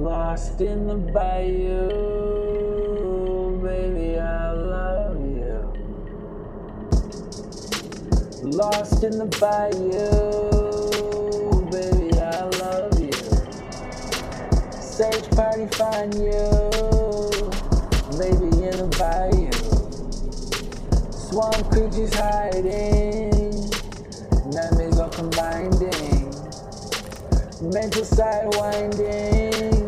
Lost in the bayou, baby, I love you. Lost in the bayou, baby, I love you. Search party, find you, baby, in the bayou. Swamp creatures hiding, nightmares all combining. Mental side winding,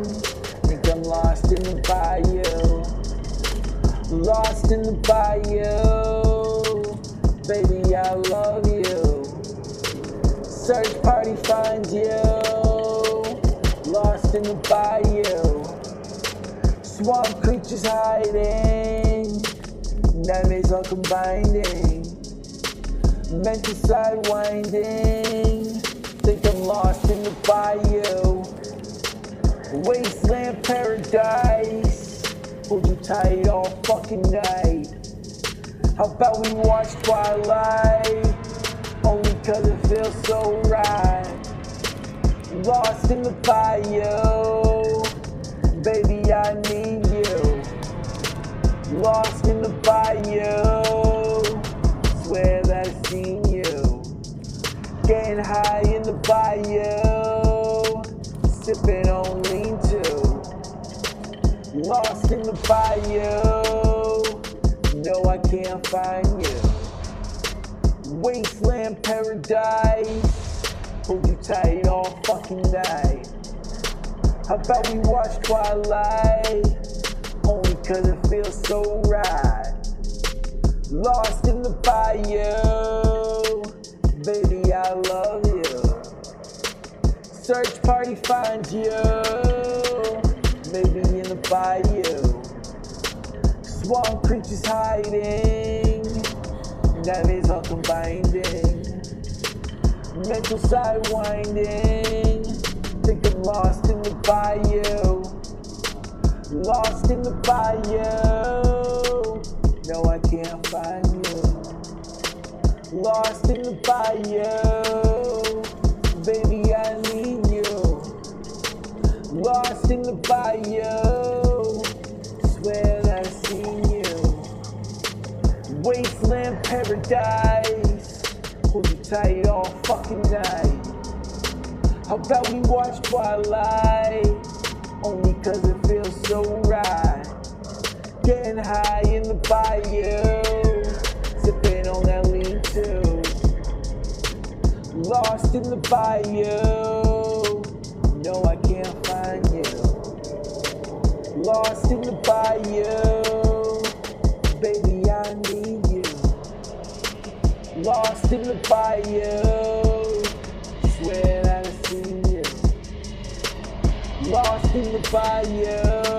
lost in the bayou. Lost in the bayou, baby, I love you. Search party finds you, lost in the bayou. Swamp creatures hiding, nightmares all combining. Mental side winding, think I'm lost in the bayou. Wasteland paradise, hold you tight all fucking night. How about we watch Twilight? Only cause it feels so right. Lost in the bayou. baby, I need you. Lost in the bayou. swear that I've seen you. Getting high in the bayou sipping on. Lost in the bayou, no, I can't find you. Wasteland paradise, hold you tight all fucking night. How about we watch Twilight? Only cause it feels so right. Lost in the bayou, baby, I love you. Search party finds you, maybe the bayou. Swamp creatures hiding, nightmares all combining. Mental side winding, think I'm lost in the bayou. Lost in the bayou, no, I can't find you. Lost in the bayou, paradise, hold you tight all fucking night. How about we watch Twilight? Only cause it feels so right. Getting high in the bayou, sipping on that lean too. Lost in the bayou, no, I can't find you. Lost in the bayou, baby. Lost in the bayou, swear I've seen you. Lost in the bayou,